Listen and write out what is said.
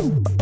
you.